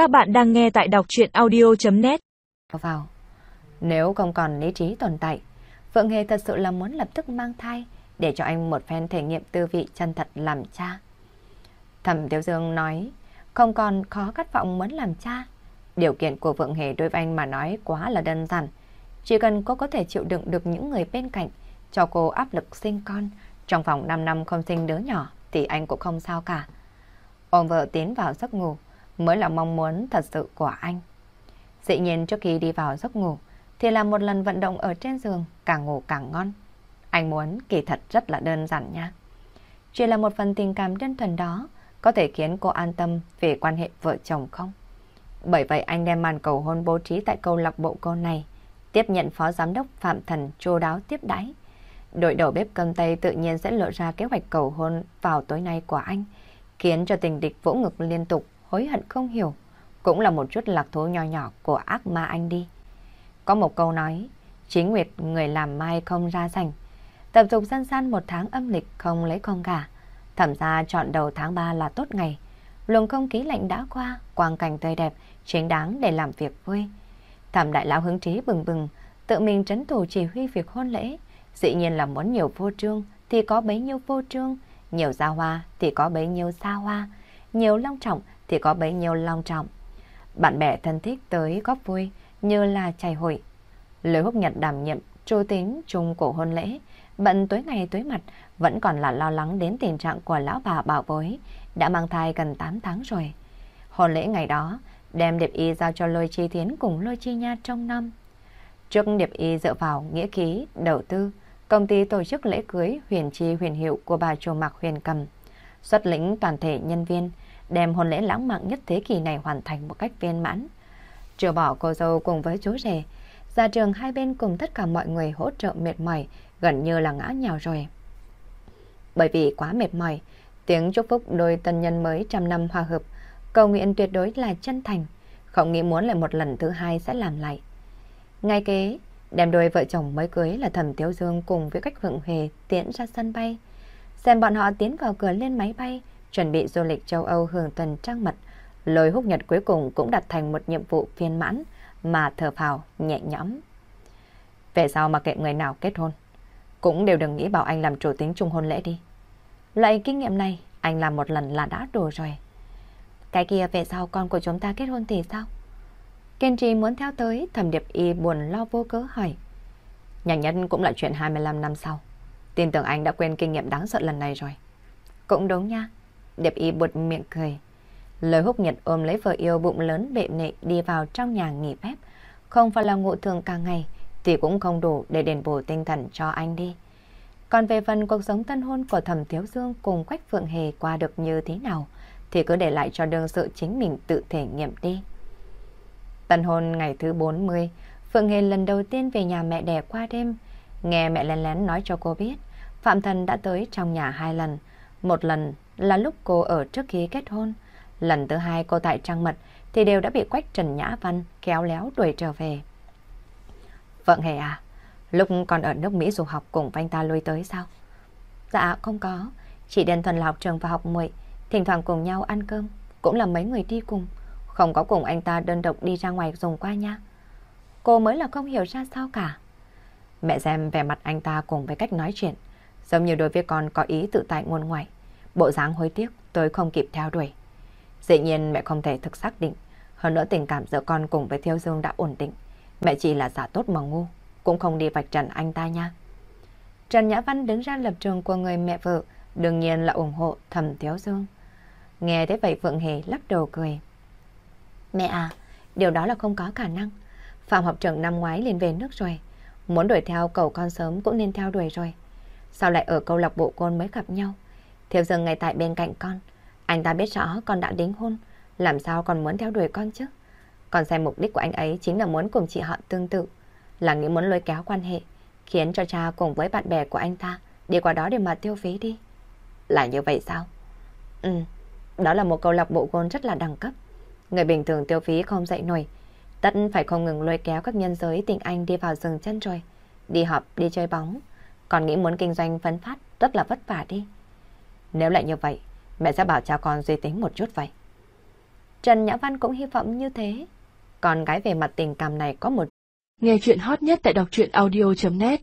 Các bạn đang nghe tại đọc chuyện audio.net vào. Nếu không còn lý trí tồn tại, Phượng Hề thật sự là muốn lập tức mang thai để cho anh một phen thể nghiệm tư vị chân thật làm cha. Thẩm Tiêu Dương nói, không còn khó khát vọng muốn làm cha. Điều kiện của Phượng Hề đối với anh mà nói quá là đơn giản. Chỉ cần cô có thể chịu đựng được những người bên cạnh, cho cô áp lực sinh con, trong vòng 5 năm không sinh đứa nhỏ thì anh cũng không sao cả. Ôm vợ tiến vào giấc ngủ mới là mong muốn thật sự của anh. Dĩ nhiên trước khi đi vào giấc ngủ thì là một lần vận động ở trên giường càng ngủ càng ngon. Anh muốn kỳ thật rất là đơn giản nha. Chỉ là một phần tình cảm đơn thuần đó có thể khiến cô an tâm về quan hệ vợ chồng không? Bởi vậy anh đem màn cầu hôn bố trí tại câu lạc bộ cô này, tiếp nhận phó giám đốc Phạm Thần chu đáo tiếp đãi. Đội đầu bếp cơm Tây tự nhiên sẽ lộ ra kế hoạch cầu hôn vào tối nay của anh, khiến cho tình địch vỗ ngực liên tục, hối hận không hiểu. Cũng là một chút lạc thú nho nhỏ của ác ma anh đi. Có một câu nói, chính nguyệt người làm mai không ra sành. Tập tục dân gian một tháng âm lịch không lấy con gà. Thẩm ra chọn đầu tháng 3 là tốt ngày. Luồng không khí lạnh đã qua, quang cảnh tươi đẹp, chính đáng để làm việc vui. Thẩm đại lão hứng trí bừng bừng, tự mình trấn thủ chỉ huy việc hôn lễ. Dĩ nhiên là muốn nhiều vô trương thì có bấy nhiêu vô trương, nhiều xa hoa thì có bấy nhiêu xa hoa, nhiều long trọng thì có bấy nhiêu long trọng. Bạn bè thân thích tới góp vui như là chài hội. Lê Húc Nhật đảm nhiệm chủ tính chung cổ hôn lễ, bận tối ngày tối mặt vẫn còn là lo lắng đến tình trạng của lão bà bảo bối, đã mang thai gần 8 tháng rồi. Hôn lễ ngày đó, đem Điệp Y giao cho Lôi Chi Tiến cùng Lôi Chi Nha trong năm. Trước Điệp Y dựa vào nghĩa khí, đầu tư, công ty tổ chức lễ cưới huyền chi huyền hiệu của bà chùa Mạc Huyền Cầm, xuất lĩnh toàn thể nhân viên, đem hôn lễ lãng mạn nhất thế kỷ này hoàn thành một cách viên mãn. Trừ bỏ cô dâu cùng với chú rể, gia trường hai bên cùng tất cả mọi người hỗ trợ mệt mỏi, gần như là ngã nhào rồi. Bởi vì quá mệt mỏi, tiếng chúc phúc đôi tân nhân mới trăm năm hòa hợp, cầu nguyện tuyệt đối là chân thành, không nghĩ muốn lại một lần thứ hai sẽ làm lại. Ngay kế, đem đôi vợ chồng mới cưới là Thẩm Tiếu Dương cùng với cách Phượng Hề tiến ra sân bay. Xem bọn họ tiến vào cửa lên máy bay, chuẩn bị du lịch châu Âu hưởng tuần trăng mật, lôi húc nhật cuối cùng cũng đặt thành một nhiệm vụ viên mãn mà thở phào nhẹ nhõm. Về sau mà kệ người nào kết hôn, cũng đều đừng nghĩ bảo anh làm chủ tính chung hôn lễ đi. Loại kinh nghiệm này anh làm một lần là đã đủ rồi. Cái kia về sau con của chúng ta kết hôn thì sao? Kenji muốn theo tới, thẩm điệp y buồn lo vô cớ hỏi. Nhanh nhất cũng là chuyện 25 năm sau. Tin tưởng anh đã quên kinh nghiệm đáng sợ lần này rồi. Cũng đúng nha. Điệp y buột miệng cười. Lời húc nhật ôm lấy vợ yêu bụng lớn bệ nệ đi vào trong nhà nghỉ phép. Không phải là ngộ thường cả ngày, thì cũng không đủ để đền bù tinh thần cho anh đi. Còn về phần cuộc sống tân hôn của thẩm thiếu dương cùng Quách Phượng Hề qua được như thế nào, thì cứ để lại cho đương sự chính mình tự thể nghiệm đi. Tân hôn ngày thứ 40, Phượng Hề lần đầu tiên về nhà mẹ đẻ qua đêm. Nghe mẹ lén lén nói cho cô biết, Phạm Thần đã tới trong nhà hai lần. Một lần là lúc cô ở trước khi kết hôn. Lần thứ hai cô tại Trang Mật thì đều đã bị Quách Trần Nhã Văn kéo léo đuổi trở về. vợ Hề à, lúc còn ở nước Mỹ du học cùng anh ta lui tới sao? Dạ không có, chỉ đơn thuần là học trường và học muội, thỉnh thoảng cùng nhau ăn cơm, cũng là mấy người đi cùng, không có cùng anh ta đơn độc đi ra ngoài dùng qua nha. Cô mới là không hiểu ra sao cả. Mẹ xem vẻ mặt anh ta cùng với cách nói chuyện, giống như đối với con có ý tự tại ngôn ngoại. Bộ dáng hối tiếc tôi không kịp theo đuổi. Dĩ nhiên mẹ không thể thực xác định, hơn nữa tình cảm giữa con cùng với Thiêu Dương đã ổn định. Mẹ chỉ là giả tốt mà ngu, cũng không đi vạch trần anh ta nha. Trần Nhã Văn đứng ra lập trường của người mẹ vợ, đương nhiên là ủng hộ thầm Thiếu Dương. Nghe thế vậy Phượng Hề lắc đầu cười. Mẹ à, điều đó là không có khả năng. Phạm học trưởng năm ngoái liền về nước rồi. Muốn đuổi theo cầu con sớm cũng nên theo đuổi rồi. Sao lại ở câu lạc bộ con mới gặp nhau? Thiếu Dương ngay tại bên cạnh con. Anh ta biết rõ con đã đính hôn. Làm sao còn muốn theo đuổi con chứ? Còn xem mục đích của anh ấy chính là muốn cùng chị họ tương tự. Là nghĩ muốn lôi kéo quan hệ. Khiến cho cha cùng với bạn bè của anh ta đi qua đó để mà tiêu phí đi. Là như vậy sao? Ừ, đó là một câu lạc bộ gôn rất là đẳng cấp. Người bình thường tiêu phí không dậy nổi. Tất phải không ngừng lôi kéo các nhân giới tình anh đi vào rừng chân rồi. Đi họp, đi chơi bóng. Còn nghĩ muốn kinh doanh phấn phát rất là vất vả đi. Nếu lại như vậy, mẹ sẽ bảo cha con duy tính một chút vậy. Trần Nhã Văn cũng hy vọng như thế. con gái về mặt tình cảm này có một Nghe chuyện hot nhất tại đọc truyện audio.net